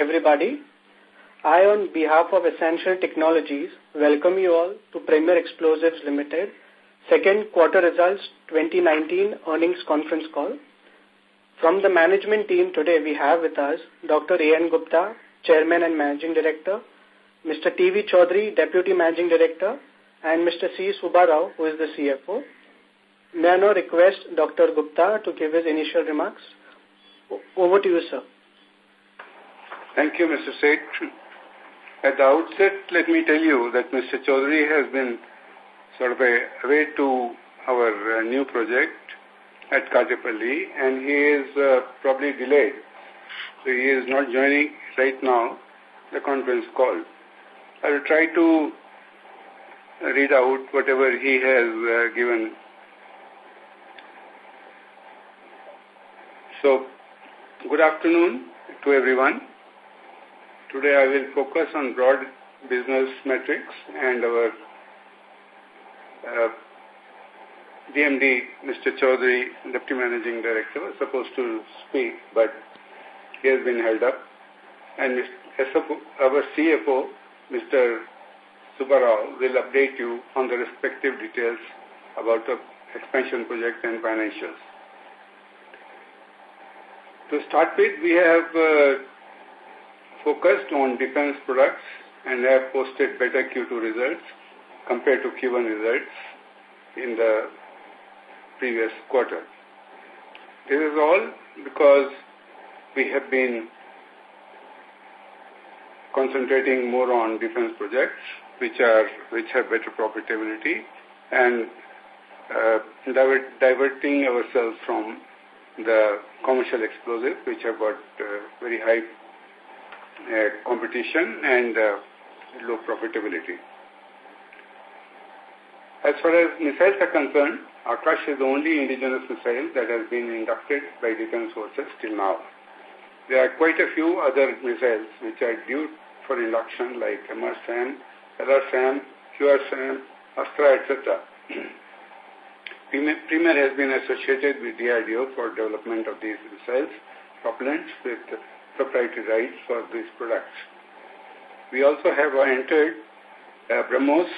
everybody. I, on behalf of Essential Technologies, welcome you all to Premier Explosives Limited second quarter results 2019 earnings conference call. From the management team today we have with us Dr. A.N. Gupta, Chairman and Managing Director, Mr. T.V. Chaudhary, Deputy Managing Director, and Mr. C. Subbarao, who is the CFO. May I now request Dr. Gupta to give his initial remarks. Over to you, sir. Thank you, Mr. Seth. At the outset, let me tell you that Mr. Chaudhary has been sort of a way to our uh, new project at Kajapalli and he is uh, probably delayed. So he is not joining right now the conference call. I will try to read out whatever he has uh, given. So, good afternoon to everyone. Today I will focus on broad business metrics and our uh, DMD, Mr. Chaudhary, Deputy Managing Director, was supposed to speak, but he has been held up. And our CFO, Mr. Subbarao, will update you on the respective details about the expansion project and financials. To start with, we have uh, focused on defense products and have posted better Q2 results compared to Q1 results in the previous quarter. This is all because we have been concentrating more on defense projects which are which have better profitability and uh, divert, diverting ourselves from the commercial explosives which have got uh, very high competition and uh, low profitability. As far as missiles are concerned, Akash is the only indigenous missile that has been inducted by defense forces till now. There are quite a few other missiles which are due for induction like MRSAM, LRSAM, QRSAM, Astra, etc. Premier has been associated with DRDO for development of these missiles, propellants with proprietary rights for these products. We also have entered uh, BrahMos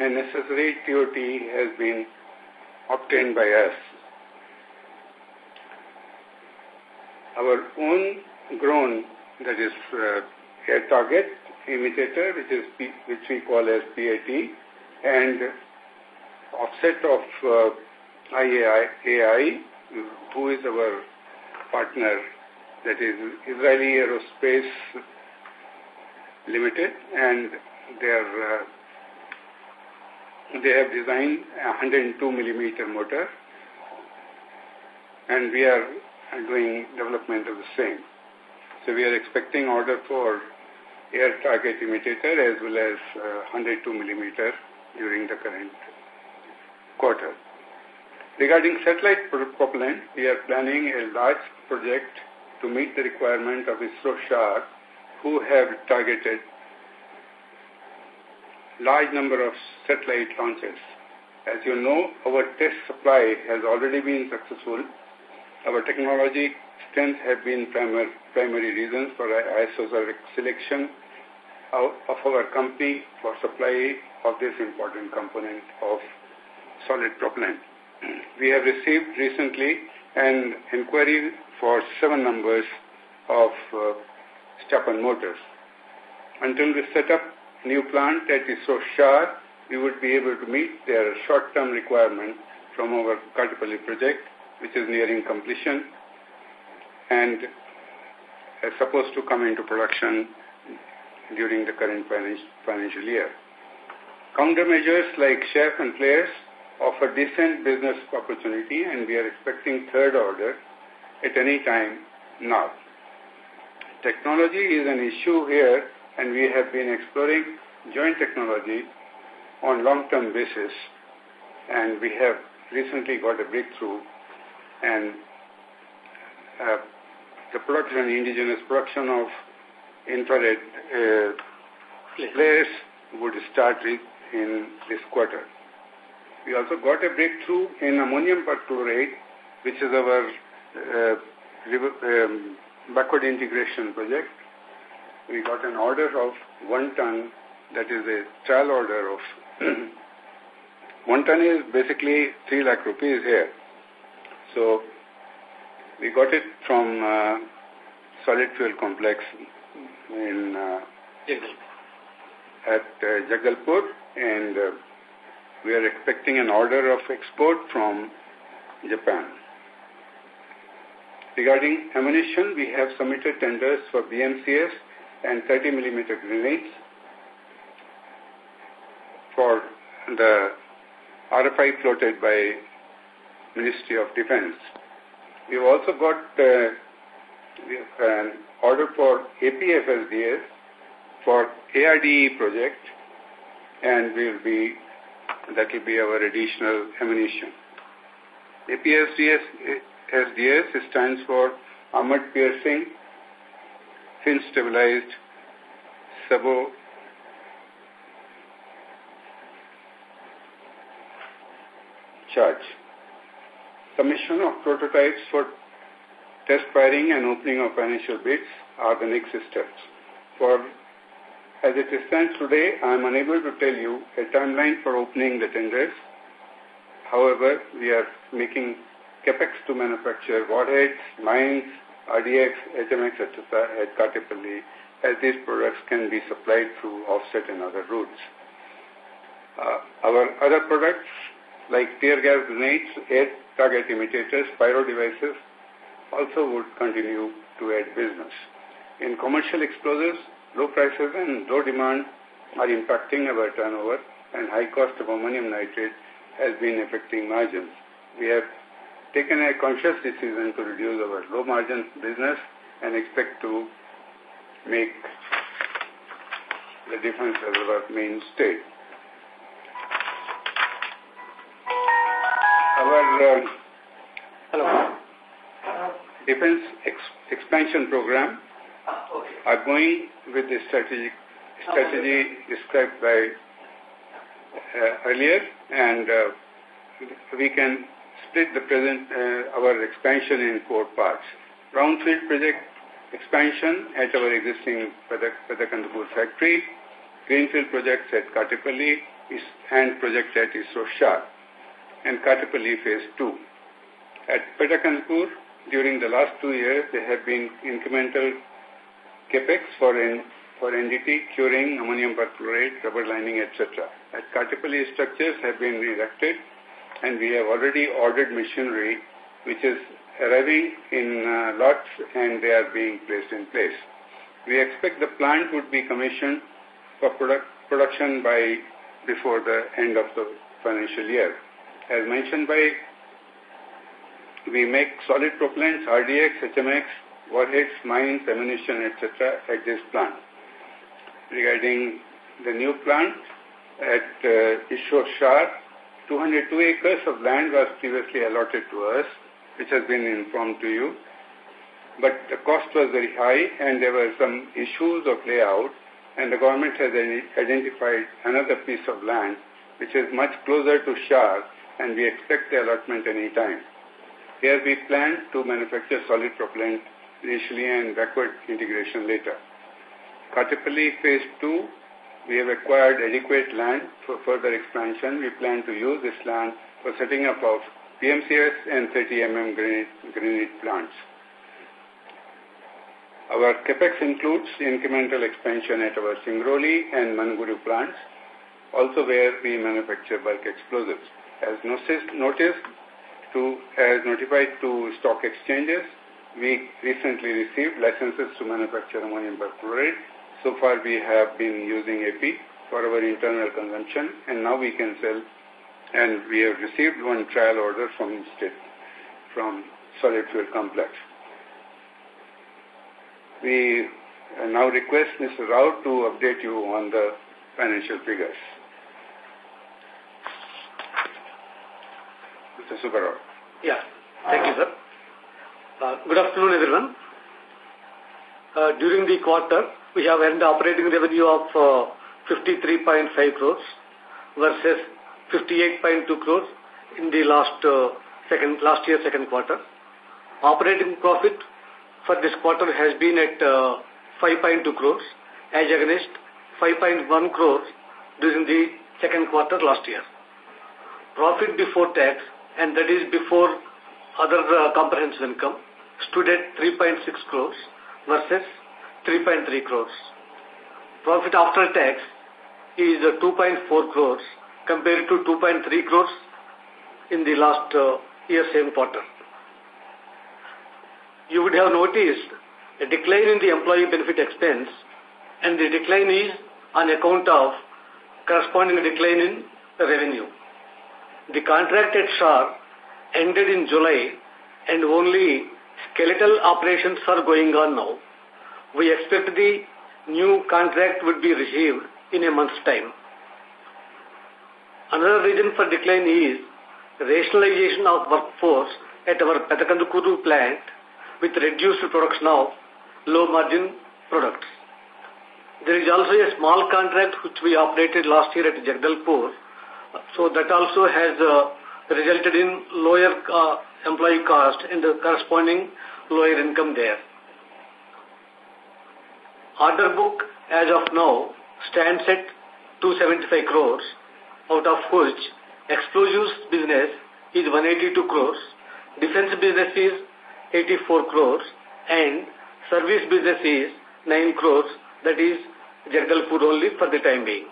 and necessary TOT has been obtained by us. Our own grown, that is uh, air target imitator, which is P, which we call as PAT, and offset of uh, IAI, AI, who is our partner that is Israeli Aerospace Limited, and uh, they have designed a 102 millimeter motor, and we are doing development of the same. So we are expecting order for air target imitator as well as uh, 102 millimeter during the current quarter. Regarding satellite propellant, we are planning a large project to meet the requirement of ISRO who have targeted large number of satellite launches. As you know, our test supply has already been successful. Our technology strengths have been primary, primary reasons for ISRO selection of our company for supply of this important component of solid propellant. We have received recently an inquiry for seven numbers of uh, strap-on motors. Until we set up new plant at so sharp, we would be able to meet their short-term requirement from our Kajapalli project, which is nearing completion and is supposed to come into production during the current financial year. Countermeasures like chaff and flares offer decent business opportunity and we are expecting third order at any time now. Technology is an issue here and we have been exploring joint technology on long-term basis and we have recently got a breakthrough and uh, the production, indigenous production of infrared uh, flares would start in this quarter. We also got a breakthrough in ammonium perchlorate, which is our um, backward integration project. We got an order of one ton, that is a trial order of one ton is basically three lakh rupees here. So we got it from uh, solid fuel complex in uh, at uh, Jagdalpur and uh, we are expecting an order of export from Japan. Regarding ammunition, we have submitted tenders for BMCS and 30 millimeter grenades for the RFI floated by Ministry of Defense. We've also got uh, an order for APFSDS for ARDE project and will be that will be our additional ammunition. APSDS SDS stands for Armored Piercing Fin Stabilized Sabot Charge. Commission of prototypes for test firing and opening of financial bids are the next steps. For as it stands today, I am unable to tell you a timeline for opening the tenders. However, we are making capex to manufacture warheads, mines, RDX, HMX, etc. at as these products can be supplied through offset and other routes. Uh, our other products like tear gas grenades, air target imitators, pyro devices also would continue to add business. In commercial explosives, Low prices and low demand are impacting our turnover and high cost of ammonium nitrate has been affecting margins. We have taken a conscious decision to reduce our low margin business and expect to make the defense as our mainstay. Our uh, Hello. defense ex expansion program are going with the strategic strategy described by uh, earlier, and uh, we can split the present uh, our expansion in four parts. Brownfield project expansion at our existing Pedakandapur factory, Greenfield projects at Katipalli, and project at Isro and Katipalli phase 2. At Pedakandapur, during the last two years, there have been incremental capex for, N, for NDT, curing, ammonium perchlorate, rubber lining, etc. At Katipalli structures have been erected and we have already ordered machinery which is arriving in uh, lots and they are being placed in place. We expect the plant would be commissioned for product, production by before the end of the financial year. As mentioned by, we make solid propellants, RDX, HMX, warheads, mines, ammunition, etc. at this plant. Regarding the new plant at uh, Ishwar 202 acres of land was previously allotted to us, which has been informed to you. But the cost was very high and there were some issues of layout and the government has identified another piece of land which is much closer to Shar and we expect the allotment any time. Here we plan to manufacture solid propellant initially and backward integration later. Katipalli phase 2, we have acquired adequate land for further expansion. We plan to use this land for setting up of BMCS and 30mm grenade, grenade plants. Our capex includes incremental expansion at our Singrauli and Manuguru plants, also where we manufacture bulk explosives. As noticed, to, as notified to stock exchanges, we recently received licenses to manufacture ammonium perchlorate. So far we have been using AP for our internal consumption and now we can sell and we have received one trial order from state, from solid fuel complex. We now request Mr. Rao to update you on the financial figures. Mr. Subbarao. Yeah, thank you, sir. Uh, good afternoon, everyone. Uh, during the quarter, we have earned operating revenue of uh, 53.5 crores versus 58.2 crores in the last uh, second last year second quarter. Operating profit for this quarter has been at uh, 5.2 crores as against 5.1 crores during the second quarter last year. Profit before tax, and that is before other uh, comprehensive income, stood at 3.6 crores versus 3.3 crores. Profit after tax is uh, 2.4 crores compared to 2.3 crores in the last uh, year same quarter. You would have noticed a decline in the employee benefit expense and the decline is on account of corresponding decline in the revenue. The contract at SHAR ended in July and only skeletal operations are going on now. We expect the new contract would be received in a month's time. Another reason for decline is rationalization of workforce at our Petakandukuru plant with reduced production of low-margin products. There is also a small contract which we operated last year at Jagdalpur. So that also has uh, resulted in lower uh, employee cost and the corresponding lower income there. Order book as of now stands at 275 crores, out of which explosives business is 182 crores, defense business is 84 crores, and service business is 9 crores, that is Jagdalpur only for the time being.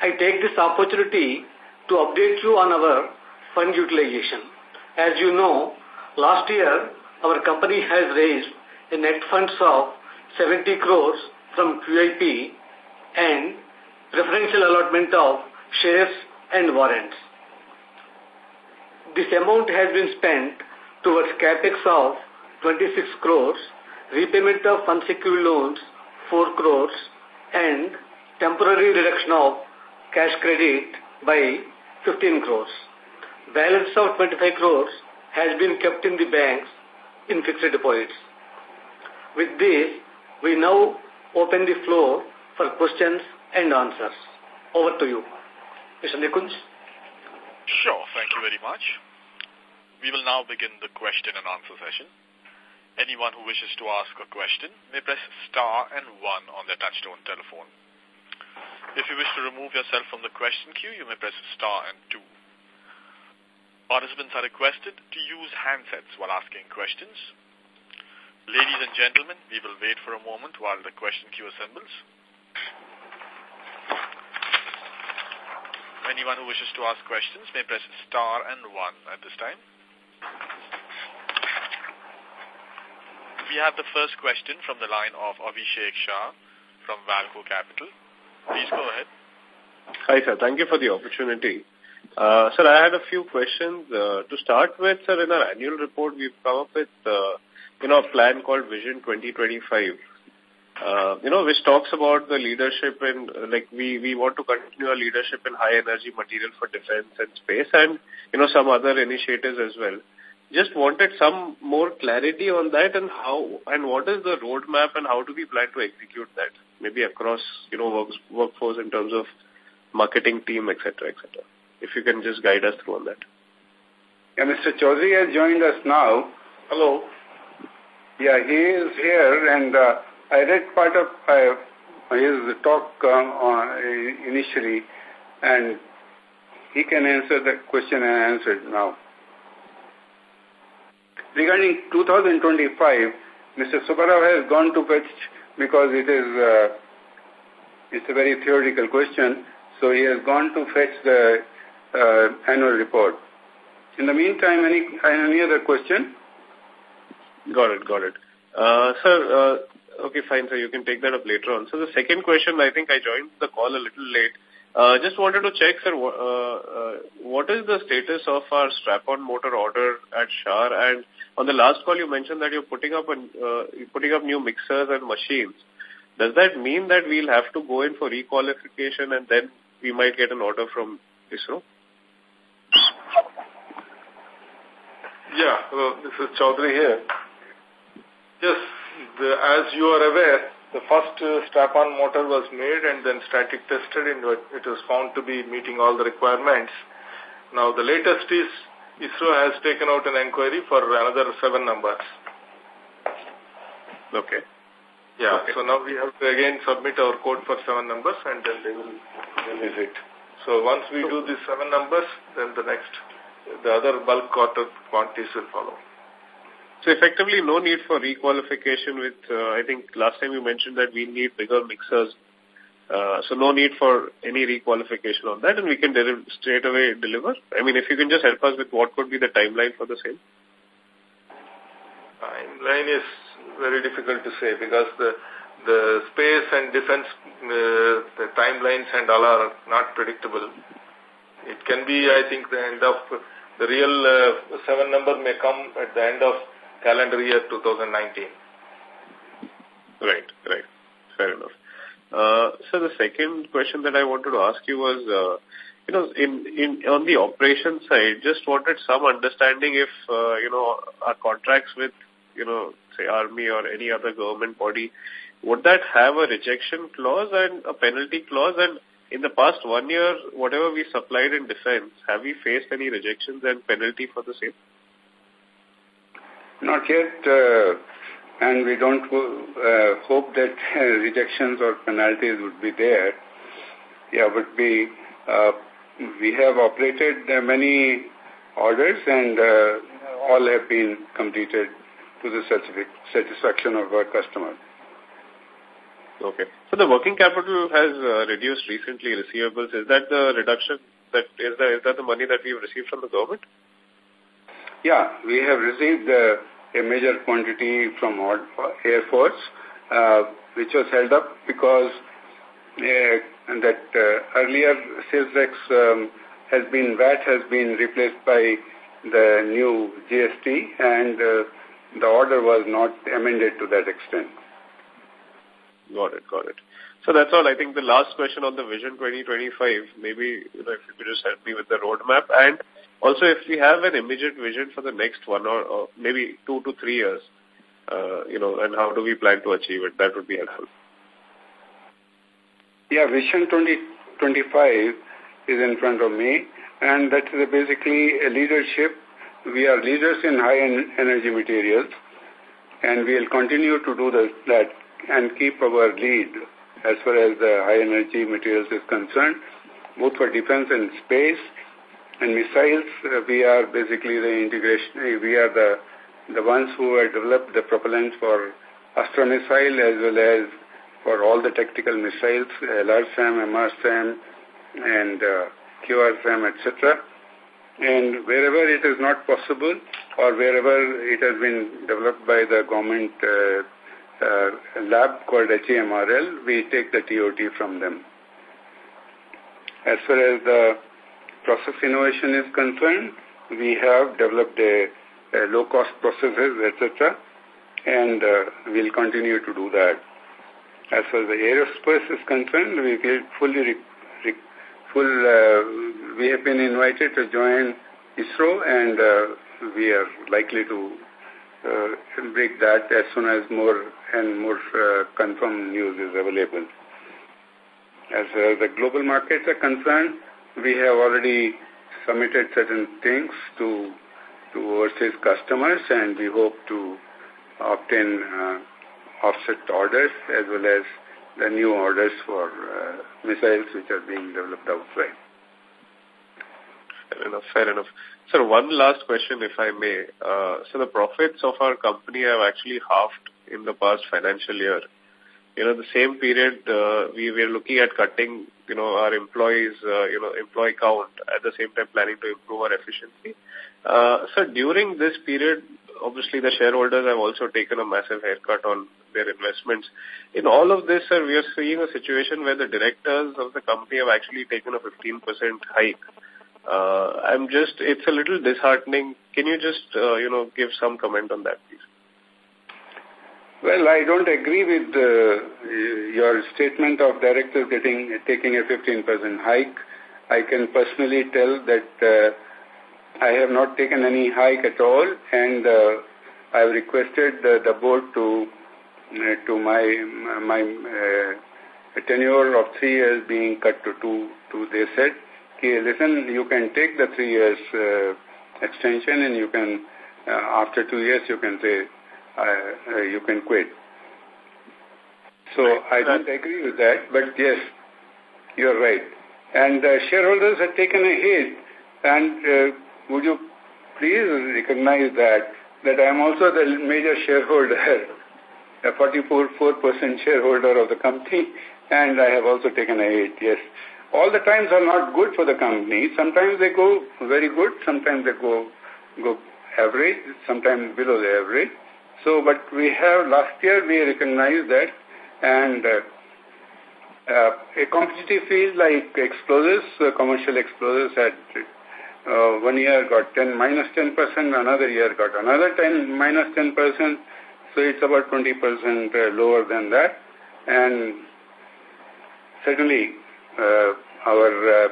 I take this opportunity to update you on our fund utilization. As you know, last year our company has raised a net funds of 70 crores from QIP and preferential allotment of shares and warrants. This amount has been spent towards capex of 26 crores, repayment of unsecured loans 4 crores, and temporary reduction of cash credit by 15 crores. Balance of 25 crores has been kept in the banks in fixed deposits. With this, we now open the floor for questions and answers. Over to you. Mr. Nikunj? Sure, thank you very much. We will now begin the question and answer session. Anyone who wishes to ask a question may press star and one on their touchtone telephone. If you wish to remove yourself from the question queue, you may press star and two. Participants are requested to use handsets while asking questions. Ladies and gentlemen, we will wait for a moment while the question queue assembles. Anyone who wishes to ask questions may press star and one at this time. We have the first question from the line of Abhishek Shah from Valco Capital. Please go ahead. Hi, sir. Thank you for the opportunity. Uh, sir, I had a few questions. Uh, to start with, sir, in our annual report, we've come up with, uh, you know, a plan called Vision 2025 uh, you know, which talks about the leadership in, like, we, we want to continue our leadership in high energy material for defense and space and, you know, some other initiatives as well. Just wanted some more clarity on that and how, and what is the roadmap and how do we plan to execute that? Maybe across, you know, work, workforce in terms of marketing team, etc., etc. If you can just guide us through on that. Yeah, Mr. Chaudhary has joined us now. Hello. Yeah, he is here and uh, I read part of uh, his talk uh, initially, and he can answer the question and answer it now. Regarding 2025, Mr. Subbarao has gone to fetch because it is uh, it's a very theoretical question, so he has gone to fetch the annual report. In the meantime, any any other question? Got it, got it. Uh, sir, uh, Okay, fine, sir. You can take that up later on. So the second question, I think I joined the call a little late. Uh, just wanted to check, sir, uh, uh, what is the status of our strap-on motor order at SHAR? And on the last call, you mentioned that you're putting up an, uh, putting up new mixers and machines. Does that mean that we'll have to go in for requalification and then we might get an order from ISRO? Yeah, well, this is Chaudhary here. Yes, the, as you are aware, the first uh, strap-on motor was made and then static tested and it was found to be meeting all the requirements. Now the latest is ISRO has taken out an inquiry for another seven numbers. Okay. Yeah, okay. so now we have to again submit our code for seven numbers and then they will release it. So once we do these seven numbers, then the next, the other bulk quarter quantities will follow. So effectively no need for requalification with, uh, I think last time you mentioned that we need bigger mixers. Uh, so no need for any requalification on that and we can straight away deliver. I mean, if you can just help us with what could be the timeline for the same. Timeline is very difficult to say because the the space and defense uh, the timelines and all are not predictable. It can be, I think, the end of the real uh, seven number may come at the end of calendar year 2019. Right, right. Fair enough. Uh, so the second question that I wanted to ask you was, uh, you know, in, in, on the operation side, just wanted some understanding if, uh, you know, our contracts with, you know, say army or any other government body, would that have a rejection clause and a penalty clause? And in the past one year, whatever we supplied in defense, have we faced any rejections and penalty for the same? Not yet, uh, and we don't uh, hope that uh, rejections or penalties would be there. Yeah, would be, uh, we have operated uh, many orders and uh, all have been completed to the satisfaction of our customer. Okay. So the working capital has uh, reduced recently, receivables. Is that the reduction, that is, that, is that the money that we've received from the government? Yeah, we have received uh, a major quantity from Air Force, uh, which was held up because uh, that uh, earlier sales tax um, has been, VAT has been replaced by the new GST and uh, the order was not amended to that extent. Got it, got it. So that's all. I think the last question on the Vision 2025, maybe you know, if you could just help me with the roadmap and also, if we have an immediate vision for the next one or, or maybe two to three years, uh, you know, and how do we plan to achieve it, that would be helpful. Yeah, Vision 2025 is in front of me, and that is basically a leadership. We are leaders in high energy materials, and we will continue to do that and keep our lead as far as the high energy materials is concerned, both for defense and space, and missiles, uh, we are basically the integration, uh, we are the, the ones who have developed the propellants for Astra missile as well as for all the tactical missiles, uh, LRSAM, MRSAM, and uh, QRSAM, etc. And wherever it is not possible or wherever it has been developed by the government uh, uh, lab called HEMRL, we take the TOT from them. As far as the process innovation is concerned, we have developed a, a low-cost processes, etc., and uh, we'll continue to do that. As far as the aerospace is concerned, we feel fully, full, uh, we have been invited to join ISRO, and uh, we are likely to break that as soon as more and more confirmed news is available. As uh, the global markets are concerned, we have already submitted certain things to to overseas customers and we hope to obtain uh, offset orders as well as the new orders for uh, missiles which are being developed outside. Fair enough, fair enough. Sir, one last question if I may. Uh, so the profits of our company have actually halved in the past financial year you know, the same period, uh, we were looking at cutting, you know, our employees, uh, you know, employee count, at the same time planning to improve our efficiency. Uh, so during this period, obviously the shareholders have also taken a massive haircut on their investments. In all of this, sir, we are seeing a situation where the directors of the company have actually taken a 15% hike. Uh, I'm just, it's a little disheartening. Can you just, uh, you know, give some comment on that, please? Well, I don't agree with uh, your statement of directors getting taking a 15% hike. I can personally tell that uh, I have not taken any hike at all, and uh, I have requested the board to to my my tenure of three years being cut to two. two they said, okay, listen, you can take the three years extension, and you can after two years you can say uh, you can quit. So I don't agree with that, but yes, you're right. And uh, shareholders have taken a hit, and uh, would you please recognize that, that I am also the major shareholder, a 44% shareholder of the company, and I have also taken a hit, yes. All the times are not good for the company. Sometimes they go very good, sometimes they go, go average, sometimes below the average. So, but we have, last year we recognized that, and uh, uh, a competitive field like explosives, uh, commercial explosives had uh, one year got 10 minus 10 percent, another year got another 10 minus 10 percent, so it's about 20 percent uh, lower than that. And certainly uh, our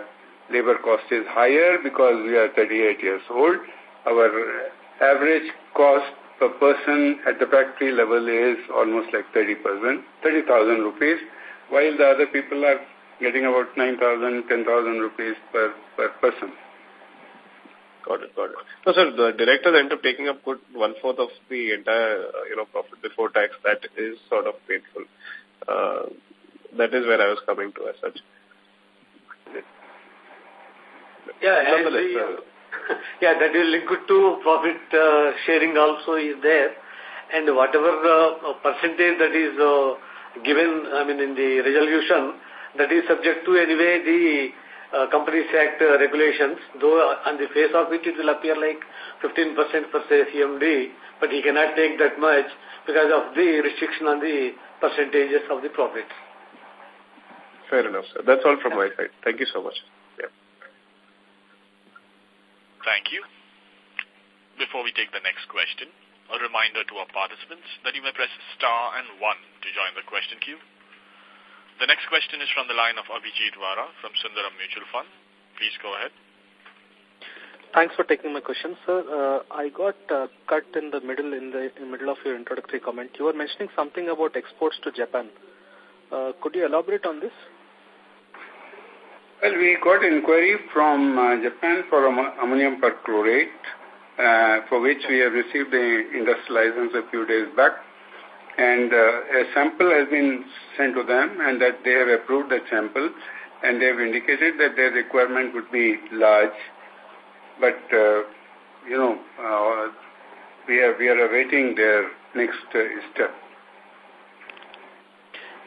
labor cost is higher because we are 38 years old. Our average cost per person at the factory level is almost like 30 percent, 30,000 rupees while the other people are getting about 9,000, 10,000 rupees per, per person. Got it, got it. So, sir, the directors end up taking up good one-fourth of the entire, uh, you know, profit before tax. That is sort of painful. Uh, that is where I was coming to as such. Yeah, actually, uh, yeah, that is linked to profit uh, sharing also is there. And whatever uh, percentage that is uh, given, I mean, in the resolution, that is subject to anyway the uh, Companies Act uh, regulations, though on the face of it, it will appear like 15% for se CMD, but he cannot take that much because of the restriction on the percentages of the profits. Fair enough, sir. That's all from my side. Thank you so much. Thank you. Before we take the next question, a reminder to our participants that you may press star and one to join the question queue. The next question is from the line of Abhijit Vara from Sundaram Mutual Fund. Please go ahead. Thanks for taking my question, sir. Uh, I got uh, cut in the middle in the, in middle of your introductory comment. You were mentioning something about exports to Japan. Uh, could you elaborate on this? Well, we got inquiry from uh, Japan for ammonium perchlorate uh, for which we have received the industrial license a few days back. And uh, a sample has been sent to them and that they have approved that sample and they have indicated that their requirement would be large. But, uh, you know, uh, we, are, we are awaiting their next uh, step.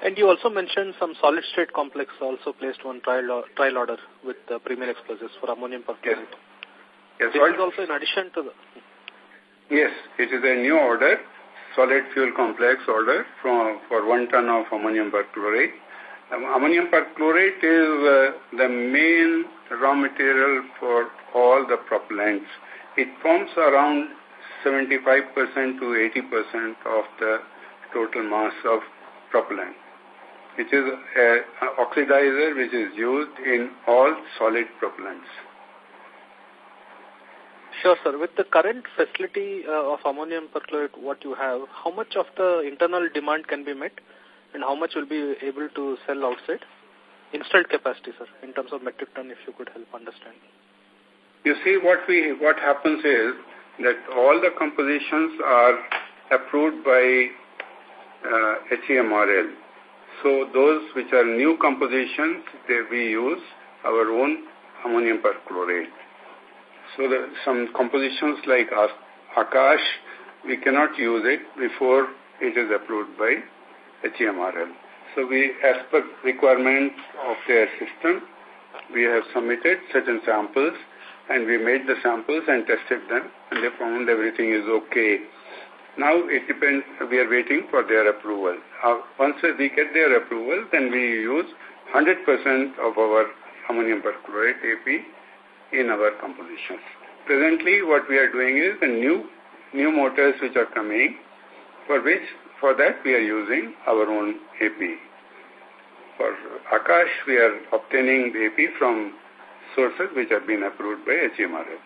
And you also mentioned some solid-state complex also placed one trial, trial order with the Premier Explosives for ammonium perchlorate. Yes. Yes, this is also in addition to the... Yes, it is a new order, solid fuel complex order from, for one ton of ammonium perchlorate. Um, ammonium perchlorate is uh, the main raw material for all the propellants. It forms around 75% to 80% of the total mass of propellant. It is an oxidizer which is used in all solid propellants. Sure, sir. With the current facility uh, of ammonium perchlorate, what you have, how much of the internal demand can be met and how much will be able to sell outside? Installed capacity, sir, in terms of metric ton, if you could help understand. You see, what we what happens is that all the compositions are approved by uh, HEMRL. So those which are new compositions, they, we use our own ammonium perchlorate. So the, some compositions like Akash, we cannot use it before it is approved by HEMRL. So we, as per requirements of their system, we have submitted certain samples and we made the samples and tested them and they found everything is okay. Now it depends, we are waiting for their approval. Uh, once we get their approval, then we use 100% of our ammonium perchlorate AP in our compositions. Presently, what we are doing is the new new motors which are coming, for which, for that we are using our own AP. For Akash, we are obtaining the AP from sources which have been approved by HEMRL.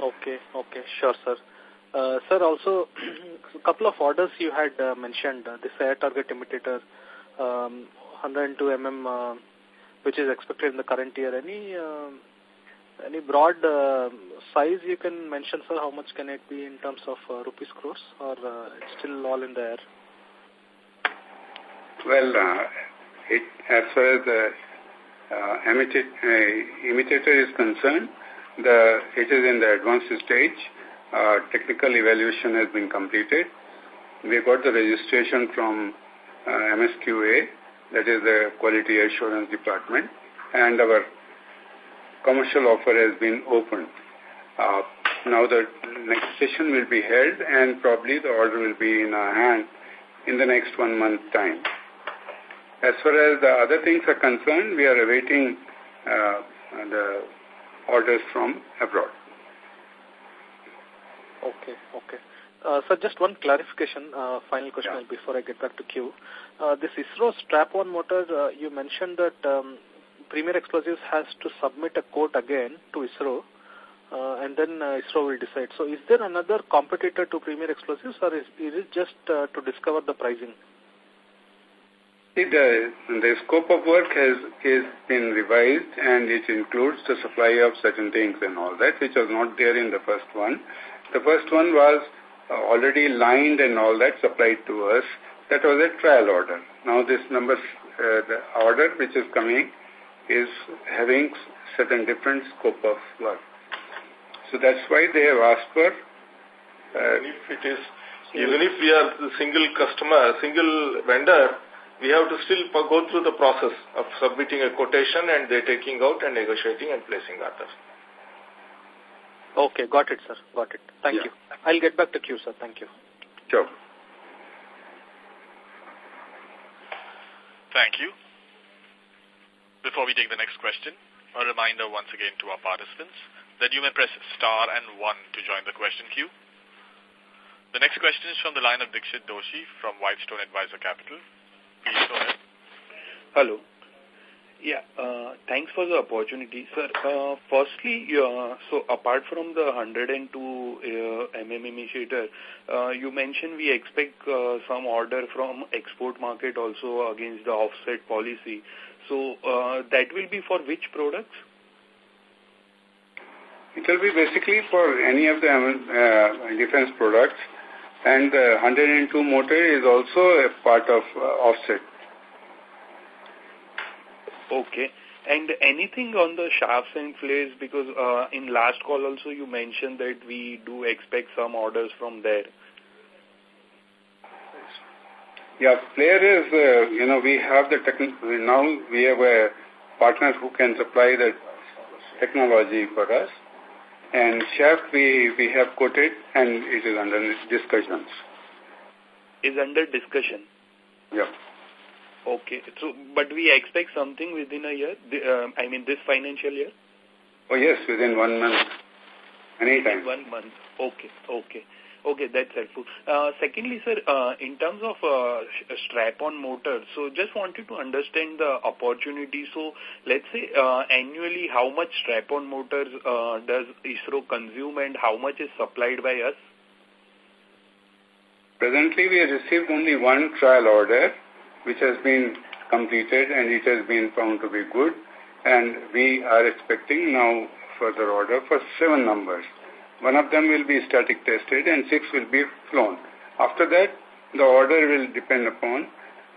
Okay, okay, sure, sir. Uh, sir, also, a couple of orders you had uh, mentioned, uh, this air target imitator, um, 102 mm which is expected in the current year. Any uh, any broad uh, size you can mention, sir? How much can it be in terms of uh, rupees crores, or uh, it's still all in the air? Well, uh, it, as far as the uh, uh, imitator is concerned, the, it is in the advanced stage. Uh, technical evaluation has been completed. We got the registration from uh, MSQA, that is the Quality Assurance Department, and our commercial offer has been opened. Uh, now the next session will be held and probably the order will be in our hand in the next one month time. As far as the other things are concerned, we are awaiting uh, the orders from abroad. Okay, okay. Uh, so just one clarification, uh, final question yeah. before I get back to Q. Uh, this ISRO strap-on motor, uh, you mentioned that um, Premier Explosives has to submit a quote again to ISRO uh, and then uh, ISRO will decide. So is there another competitor to Premier Explosives or is, is it just uh, to discover the pricing? The scope of work has is been revised and it includes the supply of certain things and all that, which was not there in the first one. The first one was already lined and all that supplied to us. That was a trial order. Now this number, uh, the order which is coming is having certain different scope of work. So that's why they have asked for... Uh, if it is, even if we are single customer, a single vendor, we have to still go through the process of submitting a quotation and they taking out and negotiating and placing orders. Okay, got it, sir. Got it. Thank yeah. you. I'll get back to you, sir. Thank you. Sure. Thank you. Before we take the next question, a reminder once again to our participants that you may press star and one to join the question queue. The next question is from the line of Dixit Doshi from Whitestone Advisor Capital. Please go ahead. Hello. Yeah, uh, thanks for the opportunity. Sir, uh, firstly, uh, so apart from the 102 uh, mm initiator, uh, you mentioned we expect uh, some order from export market also against the offset policy. So uh, that will be for which products? It will be basically for any of the uh, defense products and the 102 motor is also a part of uh, offset. Okay. And anything on the chaffs and flares, because uh, in last call also you mentioned that we do expect some orders from there. Yeah, flare is, uh, you know, we have the technical, now we have a partner who can supply the technology for us. And chaff we, we have quoted and it is under discussions. Is under discussion? Yeah. Okay. So, but we expect something within a year? The, uh, I mean, this financial year? Oh, yes, within one month. Anytime. One month. Okay, okay. Okay, that's helpful. Uh, secondly, sir, uh, in terms of uh, strap-on motor, so just wanted to understand the opportunity. So let's say uh, annually how much strap-on motors uh, does ISRO consume and how much is supplied by us? Presently, we have received only one trial order, which has been completed and it has been found to be good. And we are expecting now further order for seven numbers. One of them will be static tested and six will be flown. After that, the order will depend upon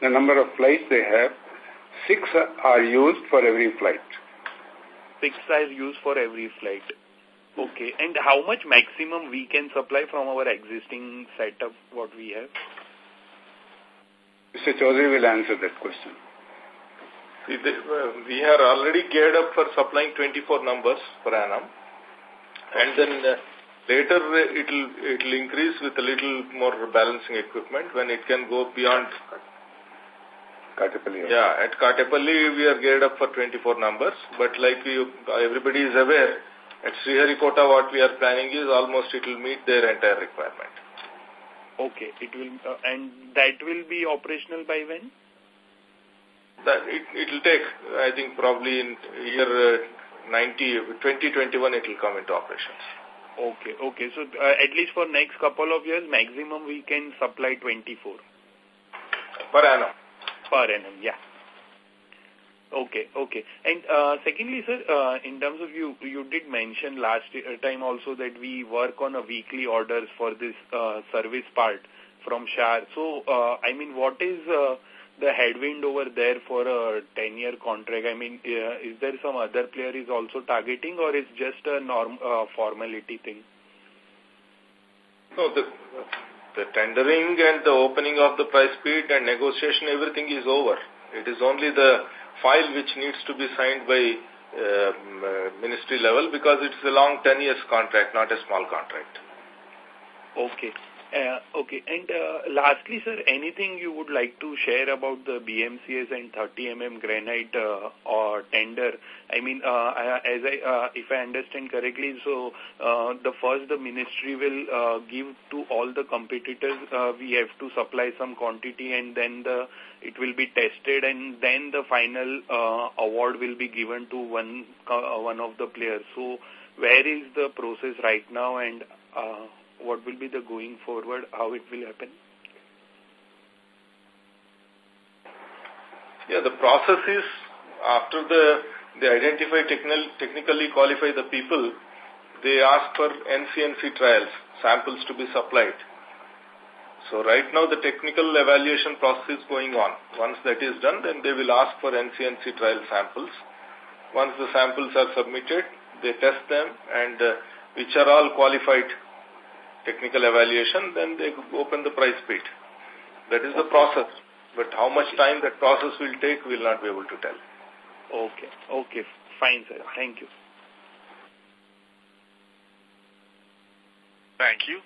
the number of flights they have. Six are used for every flight. Six are used for every flight. Okay. And how much maximum we can supply from our existing setup, what we have? Mr. Chaudhary will answer that question. Uh, we are already geared up for supplying 24 numbers per annum. And then uh, Later, it will it will increase with a little more balancing equipment when it can go beyond. Kattepalli. Yeah, at Kattepalli, we are geared up for 24 numbers. But like you, everybody is aware, at Sriharikota, what we are planning is almost it will meet their entire requirement. Okay, it will, uh, and that will be operational by when? That it it will take, I think, probably in year uh, 90, 2021, it will come into operations. Okay, okay. So uh, at least for next couple of years, maximum we can supply 24. Per annum. Per annum, yeah. Okay, okay. And uh, secondly, sir, uh, in terms of you, you did mention last time also that we work on a weekly orders for this uh, service part from SHAR. So, uh, I mean, what is uh, the headwind over there for a 10-year contract? I mean, uh, is there some other player is also targeting or is just a norm uh, formality thing? No, the, the tendering and the opening of the price bid and negotiation, everything is over. It is only the file which needs to be signed by uh, ministry level because it's a long 10 years contract, not a small contract. Okay. Uh, okay. And uh, lastly, sir, anything you would like to share about the BMCS and 30mm grenade uh, or tender? I mean, uh, as I, uh, if I understand correctly, so uh, the first the ministry will uh, give to all the competitors, uh, we have to supply some quantity and then the it will be tested and then the final uh, award will be given to one uh, one of the players. So where is the process right now and uh, what will be the going forward, how it will happen? Yeah, the process is after the they identify technical, technically qualify the people, they ask for NCNC trials, samples to be supplied. So right now the technical evaluation process is going on. Once that is done, then they will ask for NCNC trial samples. Once the samples are submitted, they test them and uh, which are all qualified technical evaluation, then they open the price bid. That is the process. But how much time that process will take, we will not be able to tell. Okay. Okay. Fine, sir. Thank you. Thank you.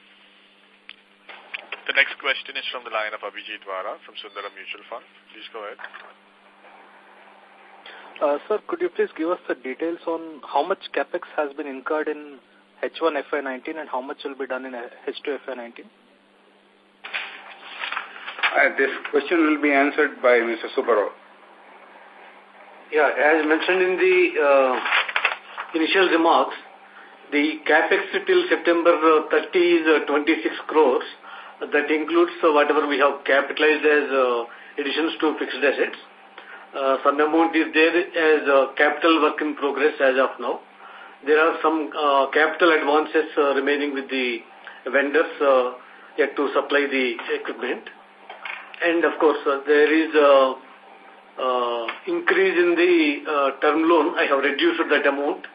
The next question is from the line of Abhijit Vara from Sundaram Mutual Fund. Please go ahead. Uh, sir, could you please give us the details on how much capex has been incurred in H1 FY19 and how much will be done in H2 FY19? Uh, this question will be answered by Mr. Subbarao. Yeah, as mentioned in the uh, initial remarks, the capex till September uh, 30 is uh, 26 crores. That includes uh, whatever we have capitalized as uh, additions to fixed assets. Uh, some amount is there as uh, capital work in progress as of now. There are some uh, capital advances uh, remaining with the vendors uh, yet to supply the equipment. And of course, there is a increase in the term loan. I have reduced that amount.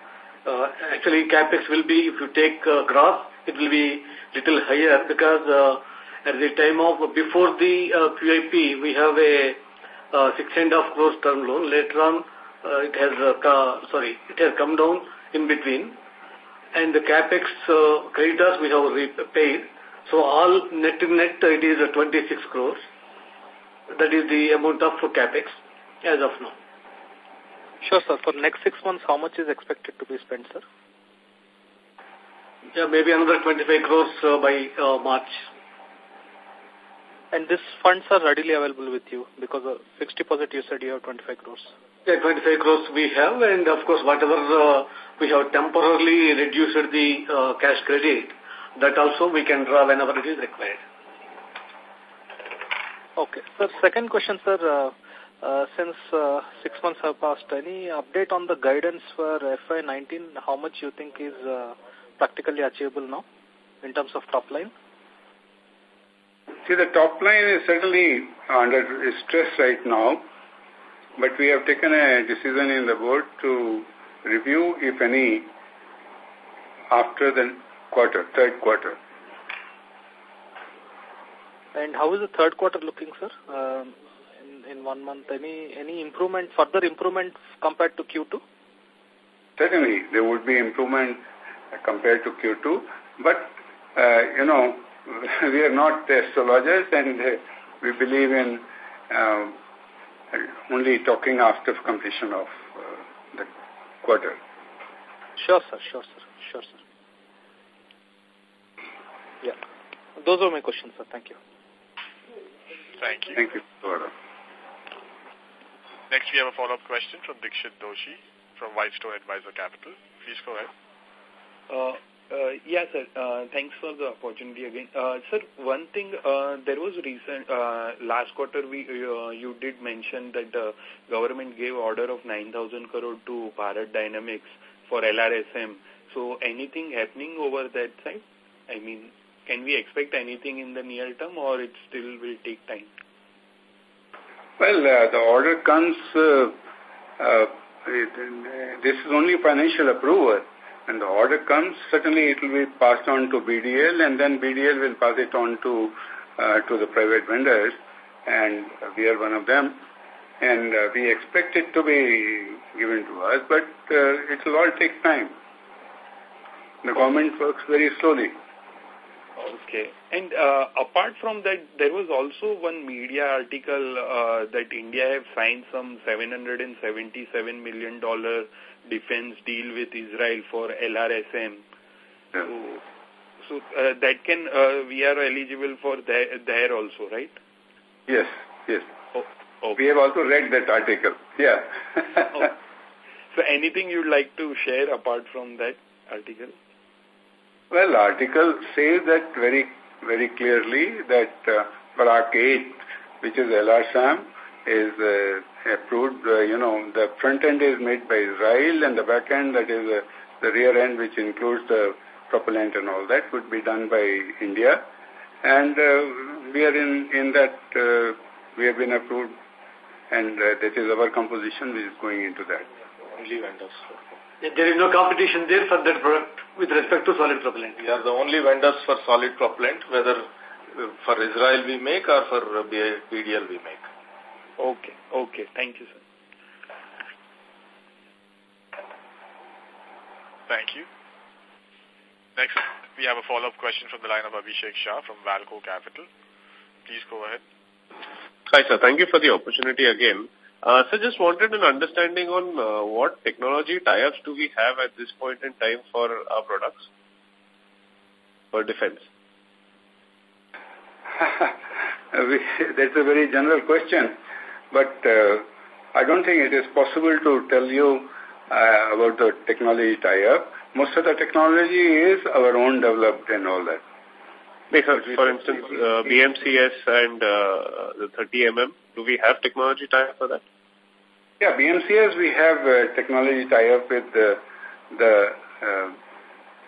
Actually, capex will be, if you take gross, it will be little higher because at the time of, before the uh, QIP, we have a uh, six and a half crores term loan. Later on, it has, sorry, it has come down in between. And the capex uh, creditors we have repaid. So all net to net it is uh, 26 crores. That is the amount of capex as of now. Sure, sir. For next six months, how much is expected to be spent, sir? Yeah, maybe another 25 crores uh, by uh, March. And these funds are readily available with you because of fixed deposit you said you have 25 crores. Yeah, 25 crores we have, and of course, whatever uh, we have temporarily reduced the uh, cash credit, that also we can draw whenever it is required. Okay. Sir, second question, sir. Uh, uh, since uh, six months have passed, any update on the guidance for FY19? How much you think is uh, practically achievable now in terms of top line? See, the top line is certainly under stress right now, but we have taken a decision in the board to review, if any, after the quarter, third quarter. And how is the third quarter looking, sir? Um, in, in one month, any any improvement, further improvement compared to Q2? Certainly, there would be improvement compared to Q2, but, uh, you know, we are not astrologers and uh, we believe in uh, only talking after completion of uh, the quarter. Sure, sir. Sure, sir. Sure, sir. Yeah. Those are my questions, sir. Thank you. Thank you. Thank you. Next, we have a follow-up question from Dikshit Doshi from Whitestone Advisor Capital. Please go ahead. Uh, uh, yes, sir. Uh, thanks for the opportunity again. Uh, sir, one thing, uh, there was recent, uh, last quarter we uh, you did mention that the government gave order of 9,000 crore to Bharat Dynamics for LRSAM. So anything happening over that side? I mean, can we expect anything in the near term or it still will take time? Well, uh, the order comes, uh, uh, this is only financial approval. And the order comes, certainly it will be passed on to BDL and then BDL will pass it on to, uh, to the private vendors and we are one of them. And uh, we expect it to be given to us, but uh, it will all take time. The government works very slowly. Okay. And uh, apart from that, there was also one media article uh, that India have signed some $777 million defense deal with Israel for LRSAM. Yeah. So, so uh, that can, uh, we are eligible for there, there also, right? Yes, yes. Oh, okay. We have also read that article. Yeah. oh. So anything you'd like to share apart from that article? Well, article says that very, very clearly that uh, Barak 8, which is LRSAM, is uh, approved, uh, you know, the front end is made by Israel and the back end, that is uh, the rear end, which includes the propellant and all that, would be done by India. And uh, we are in, in that, uh, we have been approved and uh, that is our composition which is going into that. Only vendors. There is no competition there for that product with respect to solid propellant. We are the only vendors for solid propellant, whether for Israel we make or for BDL we make. Okay, okay. Thank you, sir. Thank you. Next, we have a follow-up question from the line of Abhishek Shah from Valco Capital. Please go ahead. Hi, sir. Thank you for the opportunity again. Uh, so just wanted an understanding on uh, what technology tie-ups do we have at this point in time for our products for defense? That's a very general question, but uh, I don't think it is possible to tell you uh, about the technology tie-up. Most of the technology is our own developed and all that. For instance, uh, BMCS and uh, the 30mm, do we have technology tie-up for that? Yeah, BMCS, we have uh, technology tie-up with the the uh,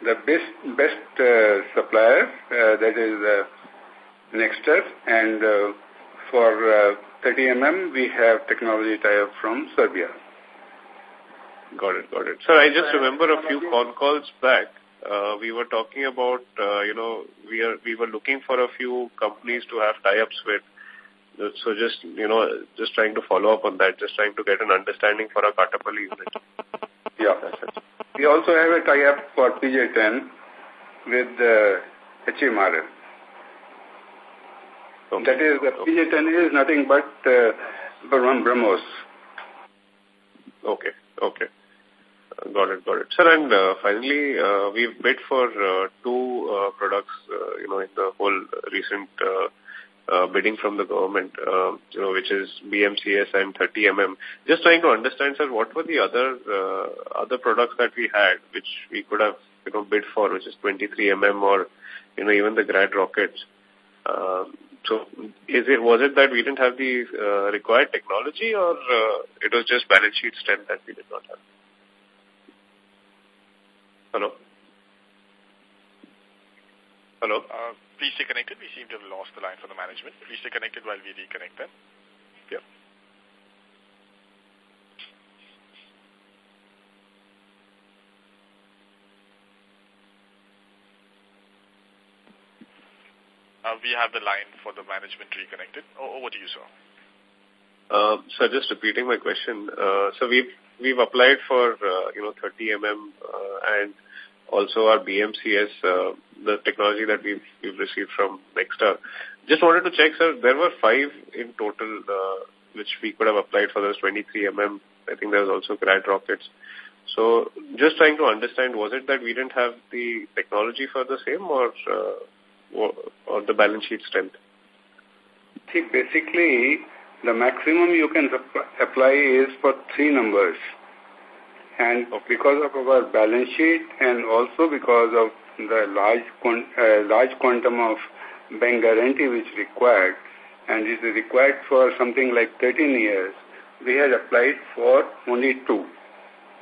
the best best uh, supplier, uh, that is uh, Nexter, and uh, for uh, 30mm, we have technology tie-up from Serbia. Got it, got it. Sir, I just remember a few phone calls back. Uh, we were talking about, uh, you know, we are we were looking for a few companies to have tie-ups with so just, you know, just trying to follow up on that, just trying to get an understanding for our Katepalli unit. Yeah. We also have a tie-up for PJ10 with uh, HEMRL. Okay. That is, the PJ10 is nothing but uh, BrahMos. Okay, okay. Got it, got it. Sir, and uh, finally, uh, we've bid for uh, two uh, products, uh, you know, in the whole recent uh, uh, bidding from the government, uh, you know, which is BMCS and 30mm. Just trying to understand, sir, what were the other uh, other products that we had, which we could have, you know, bid for, which is 23mm or, you know, even the Grad rockets. Uh, so, is it was it that we didn't have the uh, required technology, or uh, it was just balance sheet strength that we did not have? Hello. Hello. Uh, Please stay connected. We seem to have lost the line for the management. Please stay connected while we reconnect them. Yeah. We have the line for the management reconnected. Over to you, sir. Uh, so just repeating my question. Uh, so we've we've applied for uh, you know 30 mm uh, and also our BMCS, uh, the technology that we've, we've received from Nexter. Just wanted to check, sir, there were five in total uh, which we could have applied for those 23mm. I think there was also grad rockets. So just trying to understand, was it that we didn't have the technology for the same or, uh, or the balance sheet strength? See, basically, the maximum you can apply is for three numbers. And because of our balance sheet and also because of the large, uh, large quantum of bank guarantee which is required, and is required for something like 13 years, we had applied for only two,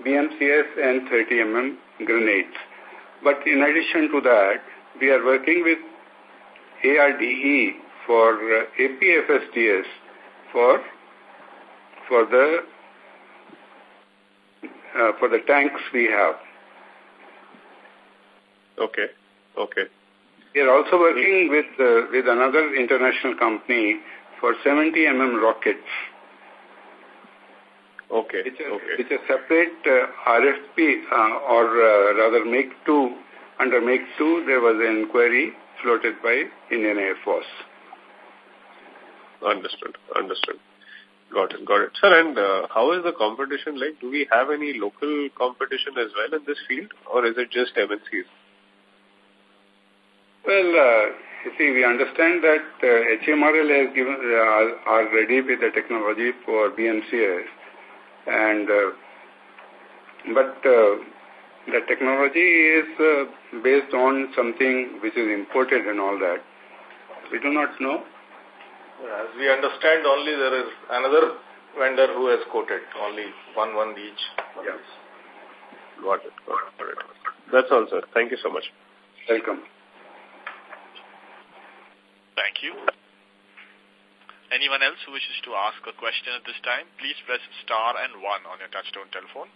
BMCS and 30mm grenades. But in addition to that, we are working with ARDE for uh, APFSDS for for the uh, for the tanks we have. Okay. Okay. We are also working with uh, with another international company for 70 mm rockets. Okay. It's a, okay. it's a separate uh, RFP uh, or uh, rather make two. Under make two, there was an inquiry floated by Indian Air Force. Understood. Understood. Got it. Got it. Sir, and uh, how is the competition like? Do we have any local competition as well in this field or is it just MNCs? Well, uh, you see, we understand that uh, HEMRL has given, uh, are ready with the technology for BMCS. And, uh, but uh, the technology is uh, based on something which is imported and all that. We do not know. As we understand, only there is another vendor who has quoted, only one, one each. Yes. Got it. Got it. That's all, sir. Thank you so much. Welcome. Thank you. Anyone else who wishes to ask a question at this time, please press star and one on your touchtone telephone.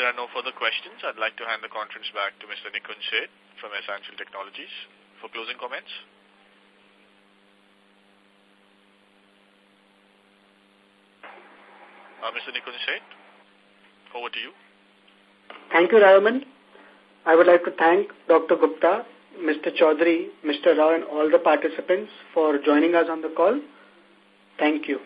There are no further questions, I'd like to hand the conference back to Mr. Nikunj Seth from Essential Technologies for closing comments. Uh, Mr. Nikunj Seth, over to you. Thank you, Raman. I would like to thank Dr. Gupta, Mr. Chaudhary, Mr. Rao and all the participants for joining us on the call. Thank you.